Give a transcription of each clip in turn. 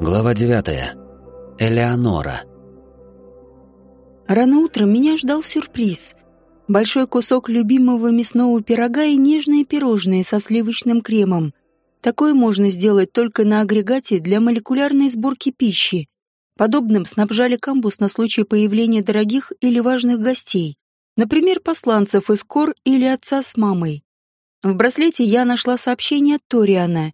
Глава 9. Элеонора. Рано утром меня ждал сюрприз. Большой кусок любимого мясного пирога и нежные пирожные со сливочным кремом. Такое можно сделать только на агрегате для молекулярной сборки пищи. Подобным снабжали камбус на случай появления дорогих или важных гостей. Например, посланцев из Кор или отца с мамой. В браслете я нашла сообщение от Ториана.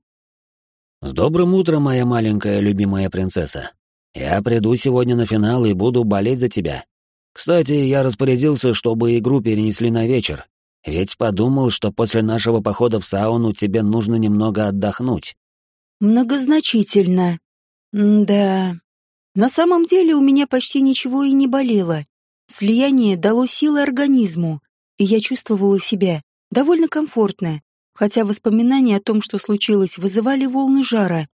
«С добрым утром, моя маленькая любимая принцесса. Я приду сегодня на финал и буду болеть за тебя. Кстати, я распорядился, чтобы игру перенесли на вечер, ведь подумал, что после нашего похода в сауну тебе нужно немного отдохнуть». Многозначительно. М да. На самом деле у меня почти ничего и не болело. Слияние дало силы организму, и я чувствовала себя довольно комфортно хотя воспоминания о том, что случилось, вызывали волны жара,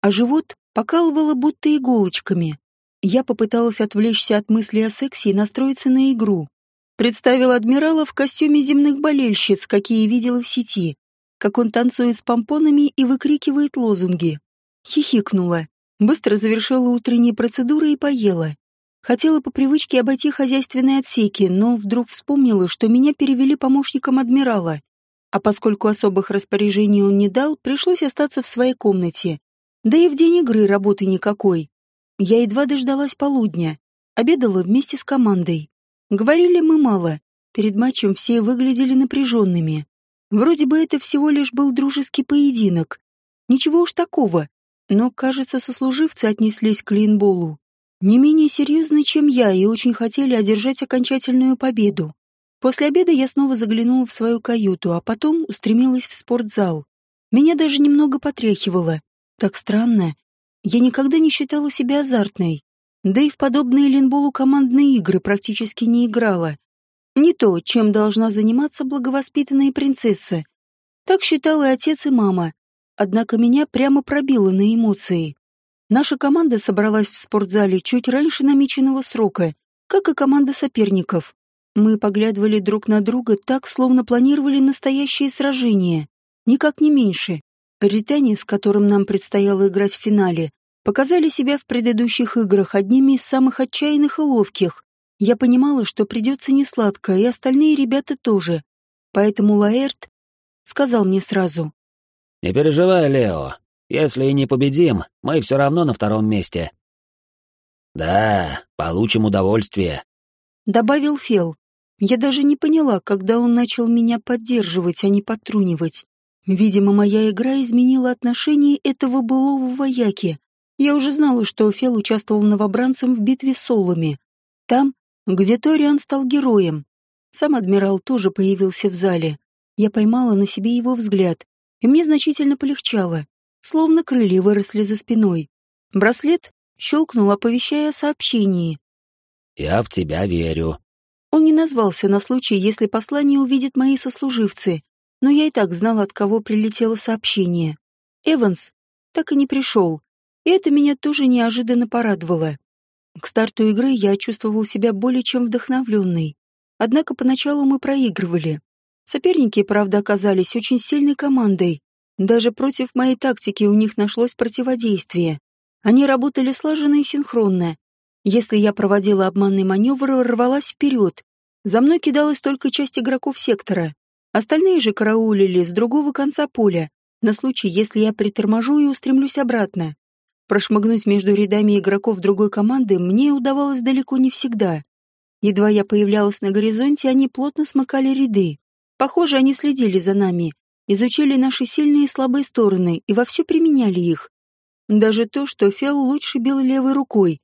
а живот покалывало будто иголочками. Я попыталась отвлечься от мысли о сексе и настроиться на игру. Представила адмирала в костюме земных болельщиц, какие видела в сети, как он танцует с помпонами и выкрикивает лозунги. Хихикнула, быстро завершила утренние процедуры и поела. Хотела по привычке обойти хозяйственные отсеки, но вдруг вспомнила, что меня перевели помощником адмирала. А поскольку особых распоряжений он не дал, пришлось остаться в своей комнате. Да и в день игры работы никакой. Я едва дождалась полудня. Обедала вместе с командой. Говорили мы мало. Перед матчем все выглядели напряженными. Вроде бы это всего лишь был дружеский поединок. Ничего уж такого. Но, кажется, сослуживцы отнеслись к линболу не менее серьезно, чем я, и очень хотели одержать окончательную победу. После обеда я снова заглянула в свою каюту, а потом устремилась в спортзал. Меня даже немного потряхивало. Так странно. Я никогда не считала себя азартной. Да и в подобные линболу командные игры практически не играла. Не то, чем должна заниматься благовоспитанная принцесса. Так считал и отец, и мама. Однако меня прямо пробило на эмоции. Наша команда собралась в спортзале чуть раньше намеченного срока, как и команда соперников. Мы поглядывали друг на друга так, словно планировали настоящее сражение. Никак не меньше. Ритане, с которым нам предстояло играть в финале, показали себя в предыдущих играх одними из самых отчаянных и ловких. Я понимала, что придется несладко, и остальные ребята тоже. Поэтому Лаэрт сказал мне сразу. «Не переживай, Лео. Если и не победим, мы все равно на втором месте». «Да, получим удовольствие», — добавил Фел. Я даже не поняла, когда он начал меня поддерживать, а не подтрунивать. Видимо, моя игра изменила отношение этого былого вояки. Я уже знала, что Фел участвовал новобранцем в битве с Солами. Там, где Ториан стал героем. Сам адмирал тоже появился в зале. Я поймала на себе его взгляд, и мне значительно полегчало, словно крылья выросли за спиной. Браслет щелкнул, оповещая о сообщении. «Я в тебя верю», он не назвался на случай, если послание увидят мои сослуживцы, но я и так знала, от кого прилетело сообщение. Эванс так и не пришел, и это меня тоже неожиданно порадовало. К старту игры я чувствовал себя более чем вдохновленной. Однако поначалу мы проигрывали. Соперники, правда, оказались очень сильной командой. Даже против моей тактики у них нашлось противодействие. Они работали слаженно и синхронно, если я проводила обманный маневр, рвалась вперед. За мной кидалась только часть игроков сектора. Остальные же караулили с другого конца поля, на случай, если я приторможу и устремлюсь обратно. Прошмыгнуть между рядами игроков другой команды мне удавалось далеко не всегда. Едва я появлялась на горизонте, они плотно смыкали ряды. Похоже, они следили за нами, изучили наши сильные и слабые стороны и вовсю применяли их. Даже то, что Фел лучше бил левой рукой,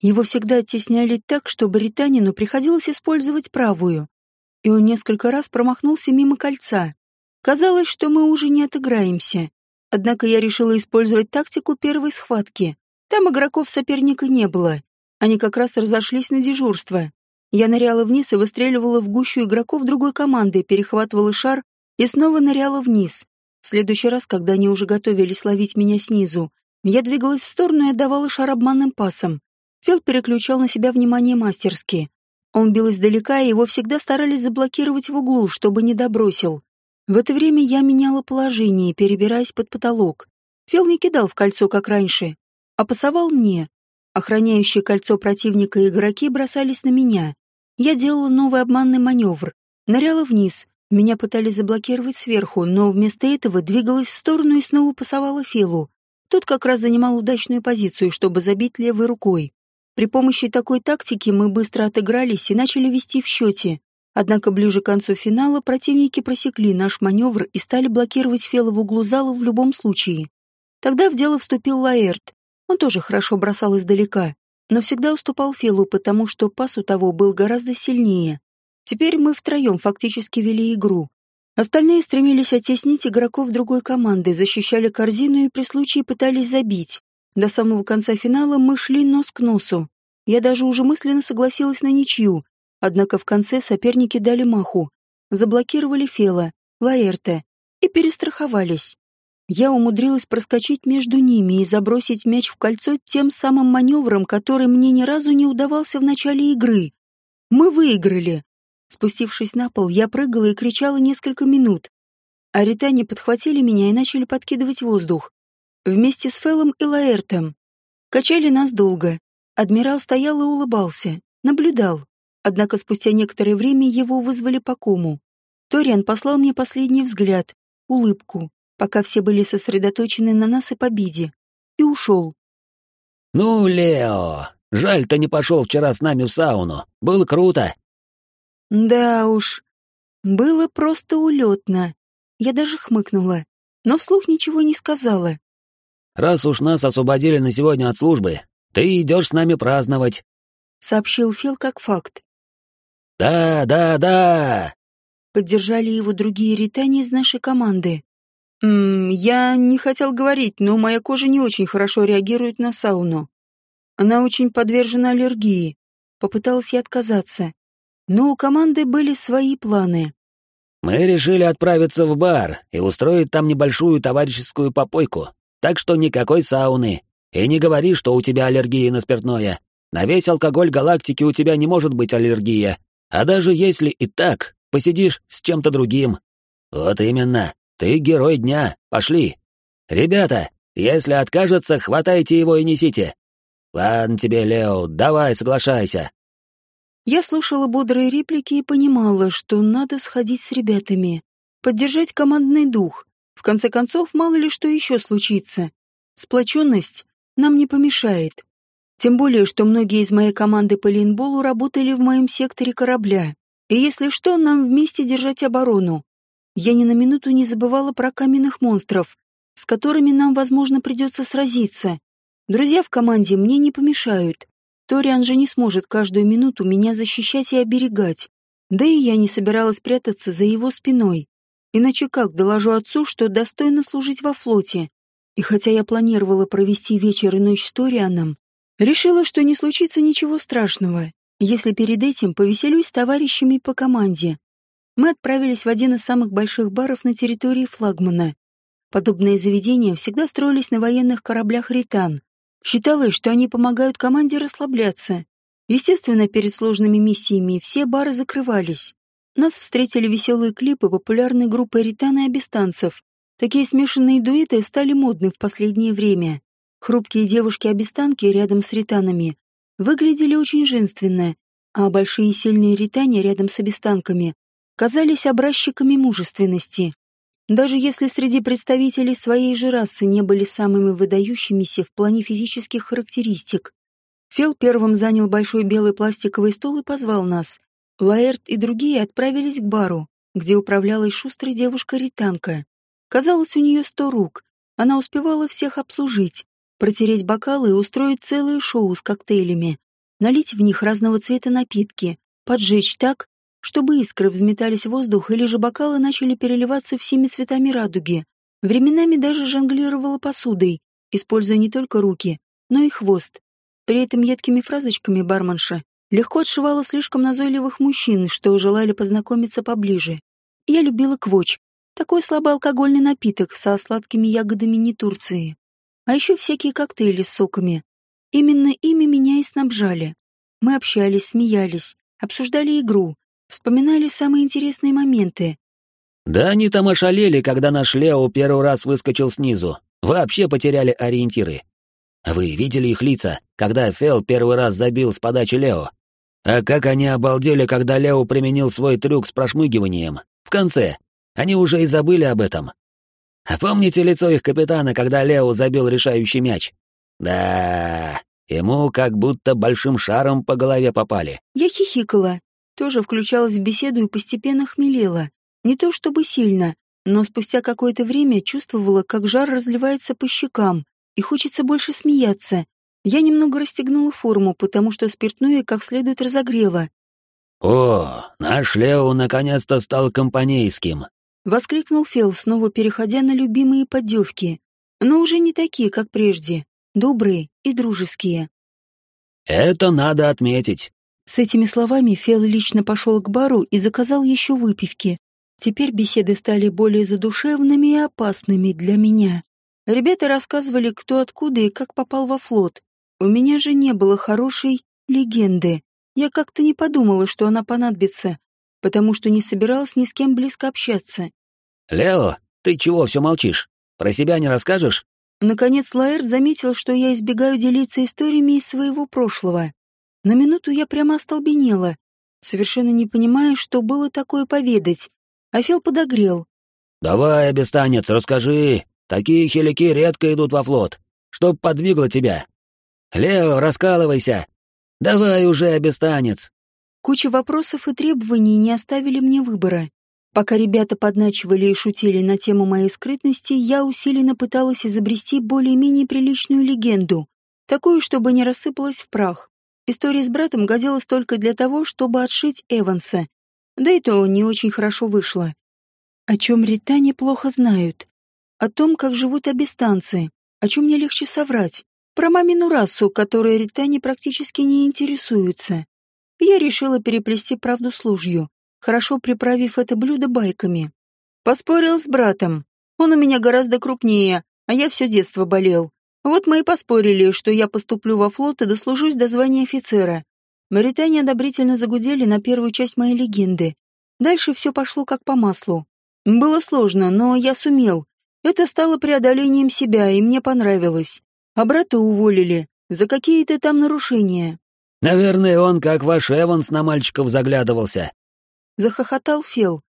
его всегда оттесняли так, что британину приходилось использовать правую. И он несколько раз промахнулся мимо кольца. Казалось, что мы уже не отыграемся. Однако я решила использовать тактику первой схватки. Там игроков соперника не было. Они как раз разошлись на дежурство. Я ныряла вниз и выстреливала в гущу игроков другой команды, перехватывала шар и снова ныряла вниз. В следующий раз, когда они уже готовились ловить меня снизу, я двигалась в сторону и отдавала шар обманным пасом. Фил переключал на себя внимание мастерски. Он бил издалека, и его всегда старались заблокировать в углу, чтобы не добросил. В это время я меняла положение, перебираясь под потолок. Фел не кидал в кольцо, как раньше, а пасовал мне. Охраняющие кольцо противника игроки бросались на меня. Я делала новый обманный маневр. Ныряла вниз. Меня пытались заблокировать сверху, но вместо этого двигалась в сторону и снова пасовала Филу. Тот как раз занимал удачную позицию, чтобы забить левой рукой. При помощи такой тактики мы быстро отыгрались и начали вести в счете. Однако ближе к концу финала противники просекли наш маневр и стали блокировать Фела в углу зала в любом случае. Тогда в дело вступил Лаэрт. Он тоже хорошо бросал издалека, но всегда уступал Фелу, потому что пас у того был гораздо сильнее. Теперь мы втроем фактически вели игру. Остальные стремились оттеснить игроков другой команды, защищали корзину и при случае пытались забить. До самого конца финала мы шли нос к носу. Я даже уже мысленно согласилась на ничью, однако в конце соперники дали маху, заблокировали Фела, Лаэрте и перестраховались. Я умудрилась проскочить между ними и забросить мяч в кольцо тем самым маневром, который мне ни разу не удавался в начале игры. Мы выиграли. Спустившись на пол, я прыгала и кричала несколько минут. Аритане подхватили меня и начали подкидывать воздух. Вместе с Фелом и Лаэртом. Качали нас долго. Адмирал стоял и улыбался, наблюдал. Однако спустя некоторое время его вызвали по кому. Ториан послал мне последний взгляд, улыбку, пока все были сосредоточены на нас и победе, и ушел. «Ну, Лео, жаль, ты не пошел вчера с нами в сауну. Было круто. Да уж, было просто улетно. Я даже хмыкнула, но вслух ничего не сказала. Раз уж нас освободили на сегодня от службы, ты идешь с нами праздновать, сообщил Фил как факт. Да, да, да. Поддержали его другие ритане из нашей команды. М я не хотел говорить, но моя кожа не очень хорошо реагирует на сауну. Она очень подвержена аллергии. Попыталась я отказаться но у команды были свои планы. «Мы решили отправиться в бар и устроить там небольшую товарищескую попойку, так что никакой сауны. И не говори, что у тебя аллергия на спиртное. На весь алкоголь галактики у тебя не может быть аллергия. А даже если и так, посидишь с чем-то другим. Вот именно, ты герой дня, пошли. Ребята, если откажется, хватайте его и несите. Ладно тебе, Лео, давай, соглашайся. Я слушала бодрые реплики и понимала, что надо сходить с ребятами, поддержать командный дух. В конце концов, мало ли что еще случится. Сплоченность нам не помешает. Тем более, что многие из моей команды по лейнболу работали в моем секторе корабля. И если что, нам вместе держать оборону. Я ни на минуту не забывала про каменных монстров, с которыми нам, возможно, придется сразиться. Друзья в команде мне не помешают. Ториан же не сможет каждую минуту меня защищать и оберегать. Да и я не собиралась прятаться за его спиной. Иначе как доложу отцу, что достойно служить во флоте? И хотя я планировала провести вечер и ночь с Торианом, решила, что не случится ничего страшного, если перед этим повеселюсь с товарищами по команде. Мы отправились в один из самых больших баров на территории флагмана. Подобные заведения всегда строились на военных кораблях «Ритан», Считалось, что они помогают команде расслабляться. Естественно, перед сложными миссиями все бары закрывались. Нас встретили веселые клипы популярной группы ритан и абистанцев. Такие смешанные дуэты стали модны в последнее время. Хрупкие девушки-абистанки рядом с ританами выглядели очень женственно, а большие и сильные ритане рядом с абистанками казались образчиками мужественности. Даже если среди представителей своей же расы не были самыми выдающимися в плане физических характеристик. Фил первым занял большой белый пластиковый стол и позвал нас. Лаэрт и другие отправились к бару, где управлялась шустрая девушка-ританка. Казалось, у нее сто рук. Она успевала всех обслужить, протереть бокалы и устроить целое шоу с коктейлями, налить в них разного цвета напитки, поджечь так, чтобы искры взметались в воздух или же бокалы начали переливаться всеми цветами радуги. Временами даже жонглировала посудой, используя не только руки, но и хвост. При этом едкими фразочками барменша легко отшивала слишком назойливых мужчин, что желали познакомиться поближе. Я любила квоч, такой слабоалкогольный напиток со сладкими ягодами не Турции. А еще всякие коктейли с соками. Именно ими меня и снабжали. Мы общались, смеялись, обсуждали игру, вспоминали самые интересные моменты. Да они там ошалели, когда наш Лео первый раз выскочил снизу. Вообще потеряли ориентиры. Вы видели их лица, когда Фел первый раз забил с подачи Лео? А как они обалдели, когда Лео применил свой трюк с прошмыгиванием? В конце. Они уже и забыли об этом. А помните лицо их капитана, когда Лео забил решающий мяч? Да, ему как будто большим шаром по голове попали. Я хихикала, тоже включалась в беседу и постепенно хмелела. Не то чтобы сильно, но спустя какое-то время чувствовала, как жар разливается по щекам, и хочется больше смеяться. Я немного расстегнула форму, потому что спиртное как следует разогрело. «О, наш Лео наконец-то стал компанейским!» — воскликнул Фел, снова переходя на любимые поддевки. Но уже не такие, как прежде, добрые и дружеские. «Это надо отметить!» С этими словами Фел лично пошел к бару и заказал еще выпивки. Теперь беседы стали более задушевными и опасными для меня. Ребята рассказывали, кто откуда и как попал во флот. У меня же не было хорошей легенды. Я как-то не подумала, что она понадобится, потому что не собиралась ни с кем близко общаться. «Лео, ты чего все молчишь? Про себя не расскажешь?» Наконец Лаэрт заметил, что я избегаю делиться историями из своего прошлого. На минуту я прямо остолбенела, совершенно не понимая, что было такое поведать. Афел подогрел. «Давай, обестанец, расскажи, Такие хилики редко идут во флот. Чтоб подвигло тебя. Лео, раскалывайся. Давай уже, обестанец. Куча вопросов и требований не оставили мне выбора. Пока ребята подначивали и шутили на тему моей скрытности, я усиленно пыталась изобрести более-менее приличную легенду, такую, чтобы не рассыпалась в прах. История с братом годилась только для того, чтобы отшить Эванса. Да и то не очень хорошо вышло. О чем Рита неплохо знают. О том, как живут абистанцы, о чем мне легче соврать. Про мамину расу, которой ритане практически не интересуются. Я решила переплести правду с ложью, хорошо приправив это блюдо байками. Поспорил с братом. Он у меня гораздо крупнее, а я все детство болел. Вот мы и поспорили, что я поступлю во флот и дослужусь до звания офицера. Маритане одобрительно загудели на первую часть моей легенды. Дальше все пошло как по маслу. Было сложно, но я сумел. Это стало преодолением себя, и мне понравилось. А брата уволили за какие-то там нарушения. Наверное, он, как ваш Эванс, на мальчиков заглядывался. Захохотал Фел.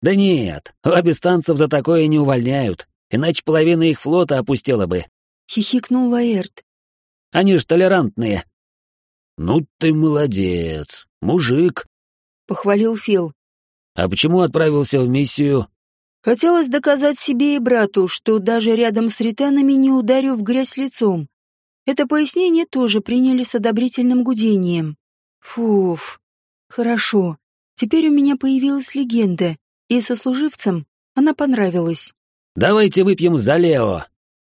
Да нет, абистанцев за такое не увольняют, иначе половина их флота опустела бы. Хихикнул Лаэрт. Они ж толерантные. Ну ты молодец, мужик. Похвалил Фил. А почему отправился в миссию? Хотелось доказать себе и брату, что даже рядом с ританами не ударю в грязь лицом. Это пояснение тоже приняли с одобрительным гудением. Фуф. Хорошо. Теперь у меня появилась легенда, и сослуживцам она понравилась. «Давайте выпьем за Лео,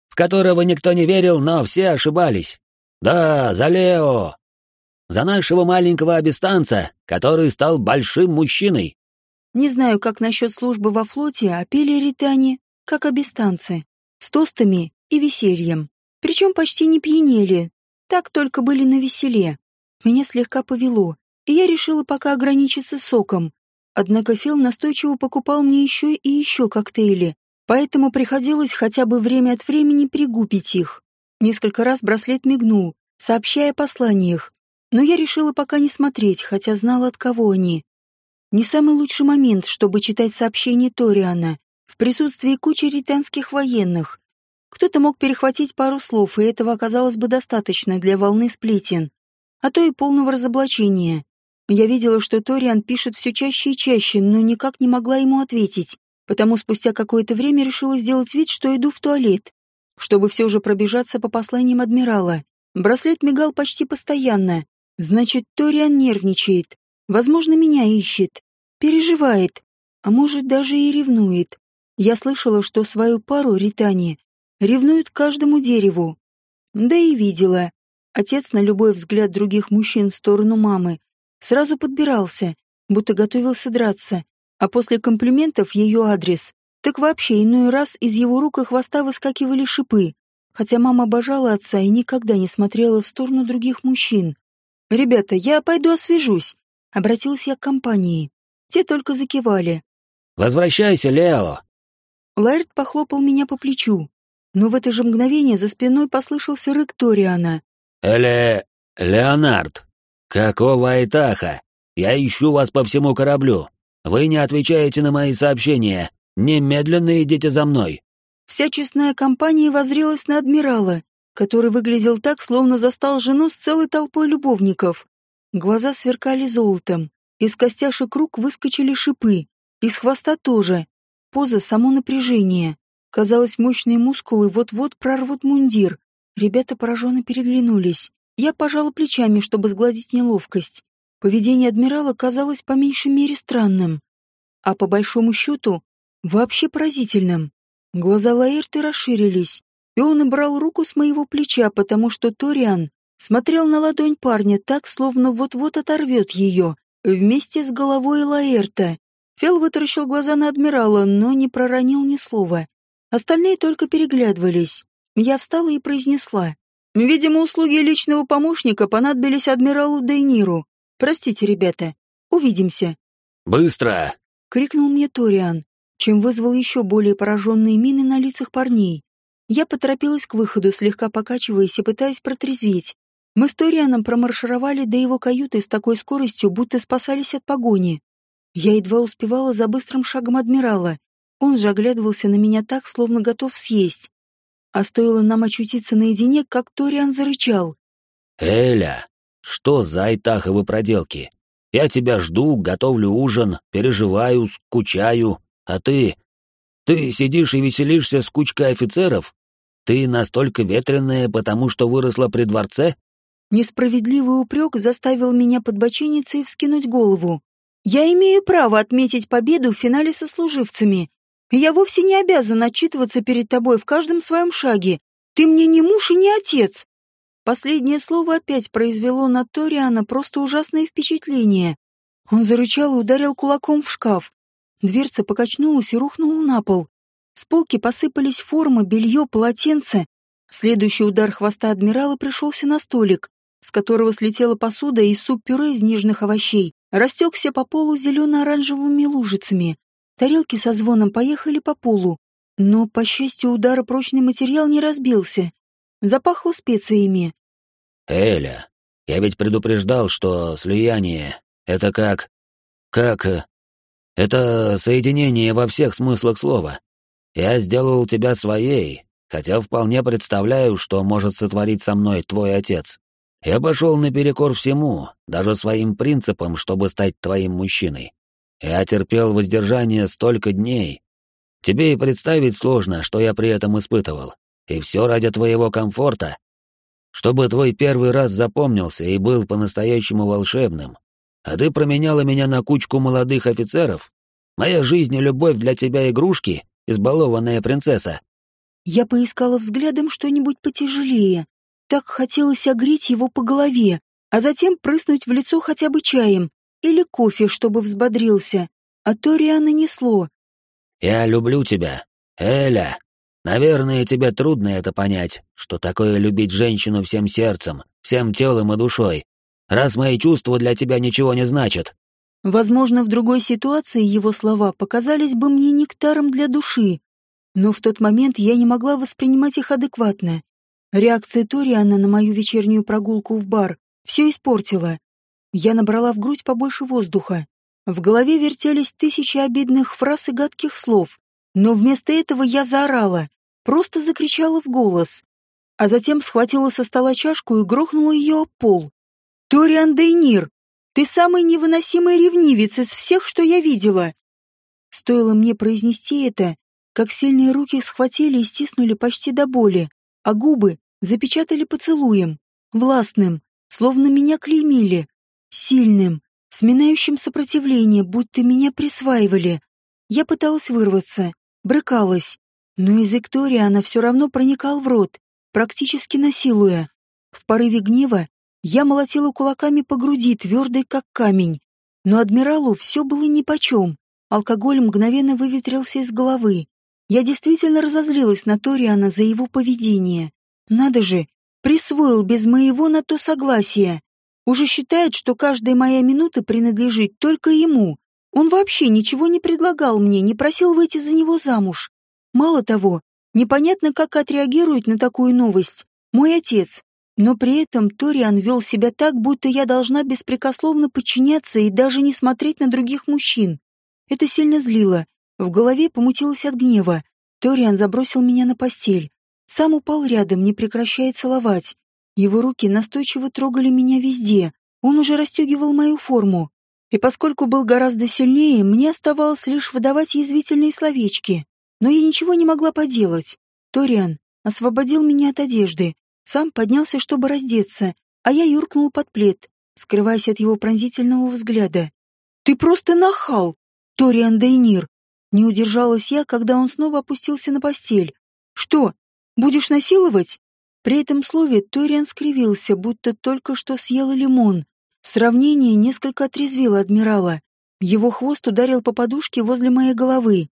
в которого никто не верил, но все ошибались. Да, за Лео. За нашего маленького абистанца, который стал большим мужчиной. Не знаю, как насчет службы во флоте, а пели ритане, как абистанцы, с тостами и весельем. Причем почти не пьянели, так только были на веселе. Меня слегка повело, и я решила пока ограничиться соком. Однако Фил настойчиво покупал мне еще и еще коктейли, поэтому приходилось хотя бы время от времени пригубить их. Несколько раз браслет мигнул, сообщая о посланиях, но я решила пока не смотреть, хотя знала, от кого они. Не самый лучший момент, чтобы читать сообщение Ториана в присутствии кучи ританских военных. Кто-то мог перехватить пару слов, и этого оказалось бы достаточно для волны сплетен, а то и полного разоблачения. Я видела, что Ториан пишет все чаще и чаще, но никак не могла ему ответить, потому спустя какое-то время решила сделать вид, что иду в туалет, чтобы все же пробежаться по посланиям адмирала. Браслет мигал почти постоянно. Значит, Ториан нервничает. Возможно, меня ищет, переживает, а может даже и ревнует. Я слышала, что свою пару Ритани ревнует каждому дереву. Да и видела. Отец на любой взгляд других мужчин в сторону мамы сразу подбирался, будто готовился драться, а после комплиментов ее адрес, так вообще иной раз из его рук и хвоста выскакивали шипы, хотя мама обожала отца и никогда не смотрела в сторону других мужчин. «Ребята, я пойду освежусь», Обратился я к компании. Те только закивали. «Возвращайся, Лео!» Лайрд похлопал меня по плечу. Но в это же мгновение за спиной послышался рык Ториана. «Эле... Леонард! Какого Айтаха? Я ищу вас по всему кораблю. Вы не отвечаете на мои сообщения. Немедленно идите за мной!» Вся честная компания возрилась на адмирала, который выглядел так, словно застал жену с целой толпой любовников. Глаза сверкали золотом, из костяшек рук выскочили шипы, из хвоста тоже. Поза — само напряжение. Казалось, мощные мускулы вот-вот прорвут мундир. Ребята пораженно переглянулись. Я пожала плечами, чтобы сгладить неловкость. Поведение адмирала казалось по меньшей мере странным. А по большому счету, вообще поразительным. Глаза Лаэрты расширились, и он брал руку с моего плеча, потому что Ториан смотрел на ладонь парня так, словно вот-вот оторвет ее, вместе с головой Лаэрта. Фел вытаращил глаза на адмирала, но не проронил ни слова. Остальные только переглядывались. Я встала и произнесла. «Видимо, услуги личного помощника понадобились адмиралу Дейниру. Простите, ребята. Увидимся». «Быстро!» — крикнул мне Ториан, чем вызвал еще более пораженные мины на лицах парней. Я поторопилась к выходу, слегка покачиваясь и пытаясь протрезветь. Мы с Торианом промаршировали до его каюты с такой скоростью, будто спасались от погони. Я едва успевала за быстрым шагом адмирала. Он же оглядывался на меня так, словно готов съесть. А стоило нам очутиться наедине, как Ториан зарычал. «Эля, что за айтаховы проделки? Я тебя жду, готовлю ужин, переживаю, скучаю, а ты... Ты сидишь и веселишься с кучкой офицеров? Ты настолько ветреная, потому что выросла при дворце? Несправедливый упрек заставил меня подбочиниться и вскинуть голову. Я имею право отметить победу в финале со служивцами. Я вовсе не обязан отчитываться перед тобой в каждом своем шаге. Ты мне не муж и не отец. Последнее слово опять произвело на Ториана просто ужасное впечатление. Он зарычал и ударил кулаком в шкаф. Дверца покачнулась и рухнула на пол. С полки посыпались формы, белье, полотенце. Следующий удар хвоста адмирала пришелся на столик, с которого слетела посуда и суп-пюре из нежных овощей, растекся по полу зелено-оранжевыми лужицами. Тарелки со звоном поехали по полу, но, по счастью, удара прочный материал не разбился. Запахло специями. «Эля, я ведь предупреждал, что слияние — это как... как... Это соединение во всех смыслах слова. Я сделал тебя своей, хотя вполне представляю, что может сотворить со мной твой отец. Я пошел наперекор всему, даже своим принципам, чтобы стать твоим мужчиной. Я терпел воздержание столько дней. Тебе и представить сложно, что я при этом испытывал. И все ради твоего комфорта. Чтобы твой первый раз запомнился и был по-настоящему волшебным. А ты променяла меня на кучку молодых офицеров? Моя жизнь и любовь для тебя игрушки, избалованная принцесса. Я поискала взглядом что-нибудь потяжелее. Так хотелось огреть его по голове, а затем прыснуть в лицо хотя бы чаем или кофе, чтобы взбодрился. А то Риана несло. «Я люблю тебя, Эля. Наверное, тебе трудно это понять, что такое любить женщину всем сердцем, всем телом и душой, раз мои чувства для тебя ничего не значат». Возможно, в другой ситуации его слова показались бы мне нектаром для души, но в тот момент я не могла воспринимать их адекватно. Реакция Ториана на мою вечернюю прогулку в бар все испортила. Я набрала в грудь побольше воздуха. В голове вертелись тысячи обидных фраз и гадких слов, но вместо этого я заорала, просто закричала в голос, а затем схватила со стола чашку и грохнула ее об пол. «Ториан Дейнир, ты самый невыносимый ревнивец из всех, что я видела!» Стоило мне произнести это, как сильные руки схватили и стиснули почти до боли, а губы запечатали поцелуем, властным, словно меня клеймили, сильным, сминающим сопротивление, будто меня присваивали. Я пыталась вырваться, брыкалась, но язык Ториана все равно проникал в рот, практически насилуя. В порыве гнева я молотила кулаками по груди, твердой как камень. Но адмиралу все было нипочем. Алкоголь мгновенно выветрился из головы. Я действительно разозлилась на Ториана за его поведение. Надо же, присвоил без моего на то согласия. Уже считает, что каждая моя минута принадлежит только ему. Он вообще ничего не предлагал мне, не просил выйти за него замуж. Мало того, Непонятно, как отреагирует на такую новость мой отец, но при этом Ториан вел себя так, будто я должна беспрекословно подчиняться и даже не смотреть на других мужчин. Это сильно злило. В голове помутилось от гнева. Ториан забросил меня на постель. Сам упал рядом, не прекращая целовать. Его руки настойчиво трогали меня везде. Он уже расстегивал мою форму. И поскольку был гораздо сильнее, мне оставалось лишь выдавать язвительные словечки. Но я ничего не могла поделать. Ториан освободил меня от одежды, сам поднялся, чтобы раздеться, а я юркнул под плед, скрываясь от его пронзительного взгляда. «Ты просто нахал, Ториан Дейнир!» Не удержалась я, когда он снова опустился на постель. «Что, будешь насиловать?» При этом слове Ториан скривился, будто только что съел лимон. Сравнение несколько отрезвило адмирала. Его хвост ударил по подушке возле моей головы.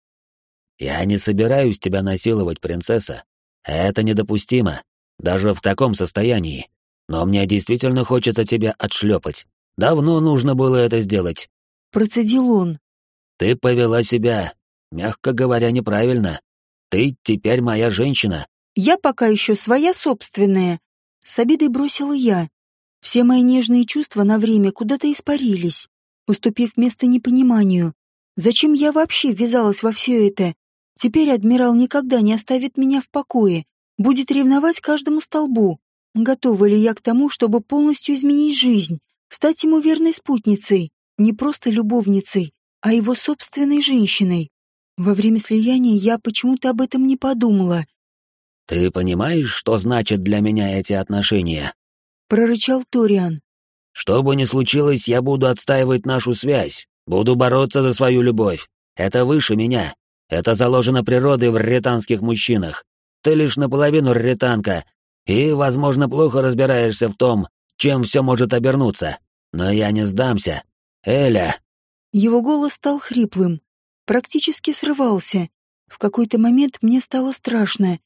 «Я не собираюсь тебя насиловать, принцесса. Это недопустимо, даже в таком состоянии. Но мне действительно хочется тебя отшлепать. Давно нужно было это сделать». Процедил он. «Ты повела себя, мягко говоря, неправильно. Ты теперь моя женщина». «Я пока еще своя собственная». С обидой бросила я. Все мои нежные чувства на время куда-то испарились, уступив место непониманию. Зачем я вообще ввязалась во все это? Теперь адмирал никогда не оставит меня в покое, будет ревновать каждому столбу. Готова ли я к тому, чтобы полностью изменить жизнь, стать ему верной спутницей, не просто любовницей, а его собственной женщиной? Во время слияния я почему-то об этом не подумала. «Ты понимаешь, что значит для меня эти отношения?» — прорычал Ториан. «Что бы ни случилось, я буду отстаивать нашу связь, буду бороться за свою любовь. Это выше меня. Это заложено природой в ретанских мужчинах. Ты лишь наполовину ретанка, и, возможно, плохо разбираешься в том, чем все может обернуться. Но я не сдамся. Эля!» Его голос стал хриплым, практически срывался. В какой-то момент мне стало страшно,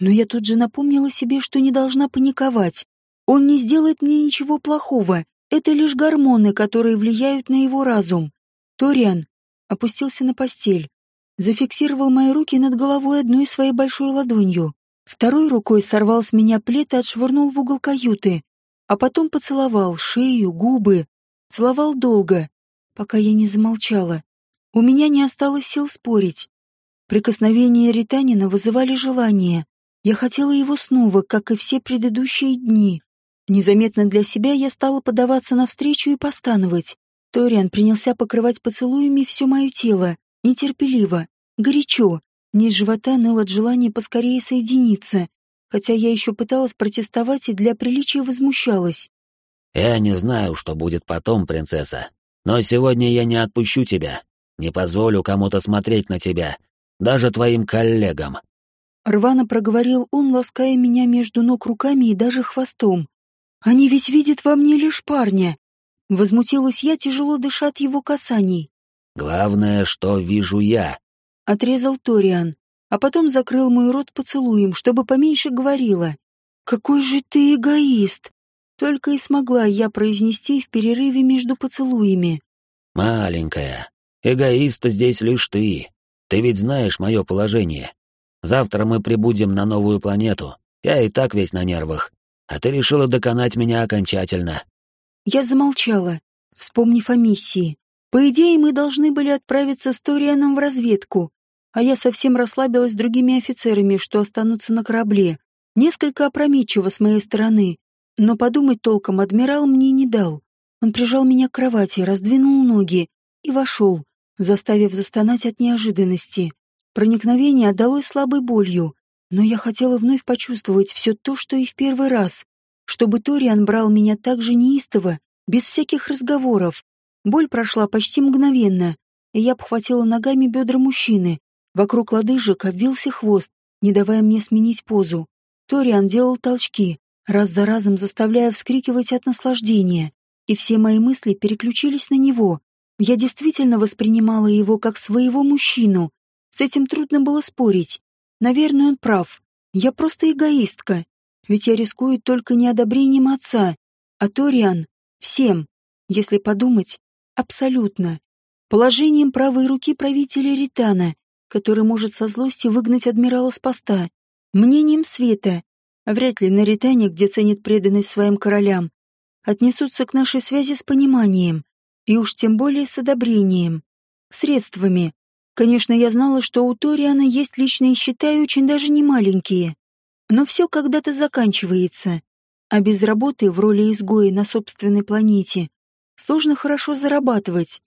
но я тут же напомнила себе, что не должна паниковать. Он не сделает мне ничего плохого, это лишь гормоны, которые влияют на его разум. Ториан опустился на постель зафиксировал мои руки над головой одной своей большой ладонью. Второй рукой сорвал с меня плед и отшвырнул в угол каюты, а потом поцеловал шею, губы. Целовал долго, пока я не замолчала. У меня не осталось сил спорить. Прикосновения Ританина вызывали желание. Я хотела его снова, как и все предыдущие дни. Незаметно для себя я стала подаваться навстречу и постановать. Ториан принялся покрывать поцелуями все мое тело нетерпеливо, горячо. Низ живота ныл от желания поскорее соединиться, хотя я еще пыталась протестовать и для приличия возмущалась. «Я не знаю, что будет потом, принцесса, но сегодня я не отпущу тебя, не позволю кому-то смотреть на тебя, даже твоим коллегам». Рвано проговорил он, лаская меня между ног руками и даже хвостом. «Они ведь видят во мне лишь парня!» Возмутилась я, тяжело дыша от его касаний. Главное, что вижу я. Отрезал Ториан, а потом закрыл мой рот поцелуем, чтобы поменьше говорила. Какой же ты эгоист! Только и смогла я произнести в перерыве между поцелуями. Маленькая, эгоист здесь лишь ты. Ты ведь знаешь мое положение. Завтра мы прибудем на новую планету. Я и так весь на нервах. А ты решила доконать меня окончательно. Я замолчала, вспомнив о миссии. По идее, мы должны были отправиться с Торианом в разведку, а я совсем расслабилась другими офицерами, что останутся на корабле. Несколько опрометчиво с моей стороны, но подумать толком адмирал мне не дал. Он прижал меня к кровати, раздвинул ноги и вошел, заставив застонать от неожиданности. Проникновение отдалось слабой болью, но я хотела вновь почувствовать все то, что и в первый раз, чтобы Ториан брал меня так же неистово, без всяких разговоров. Боль прошла почти мгновенно, и я обхватила ногами бедра мужчины. Вокруг лодыжек обвился хвост, не давая мне сменить позу. Ториан делал толчки, раз за разом заставляя вскрикивать от наслаждения, и все мои мысли переключились на него. Я действительно воспринимала его как своего мужчину. С этим трудно было спорить. Наверное, он прав. Я просто эгоистка. Ведь я рискую только неодобрением отца, а Ториан — всем. Если подумать, Абсолютно. Положением правой руки правителя Ритана, который может со злости выгнать адмирала с поста, мнением света. Вряд ли на Ритане, где ценит преданность своим королям, отнесутся к нашей связи с пониманием, и уж тем более с одобрением. Средствами. Конечно, я знала, что у Ториана есть личные счета и очень даже не маленькие. Но все когда-то заканчивается. А без работы в роли изгоя на собственной планете сложно хорошо зарабатывать.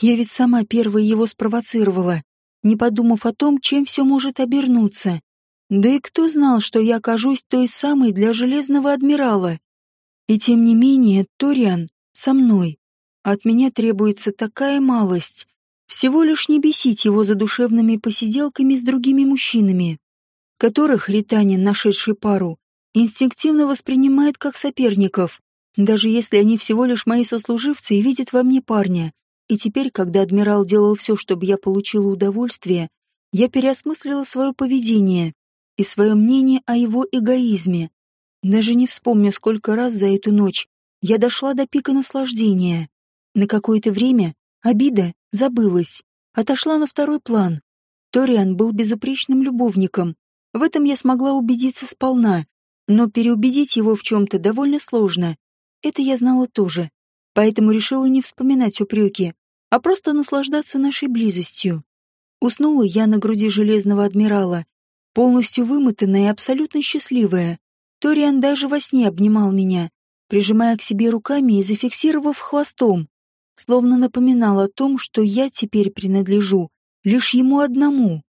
Я ведь сама первая его спровоцировала, не подумав о том, чем все может обернуться. Да и кто знал, что я окажусь той самой для Железного Адмирала? И тем не менее, Ториан со мной. От меня требуется такая малость. Всего лишь не бесить его задушевными посиделками с другими мужчинами, которых Ританин, нашедший пару, инстинктивно воспринимает как соперников, даже если они всего лишь мои сослуживцы и видят во мне парня. И теперь, когда адмирал делал все, чтобы я получила удовольствие, я переосмыслила свое поведение и свое мнение о его эгоизме. Даже не вспомню, сколько раз за эту ночь я дошла до пика наслаждения. На какое-то время обида забылась, отошла на второй план. Ториан был безупречным любовником. В этом я смогла убедиться сполна, но переубедить его в чем-то довольно сложно. Это я знала тоже. Поэтому решила не вспоминать упреки, а просто наслаждаться нашей близостью. Уснула я на груди Железного Адмирала, полностью вымотанная и абсолютно счастливая. Ториан даже во сне обнимал меня, прижимая к себе руками и зафиксировав хвостом, словно напоминал о том, что я теперь принадлежу лишь ему одному.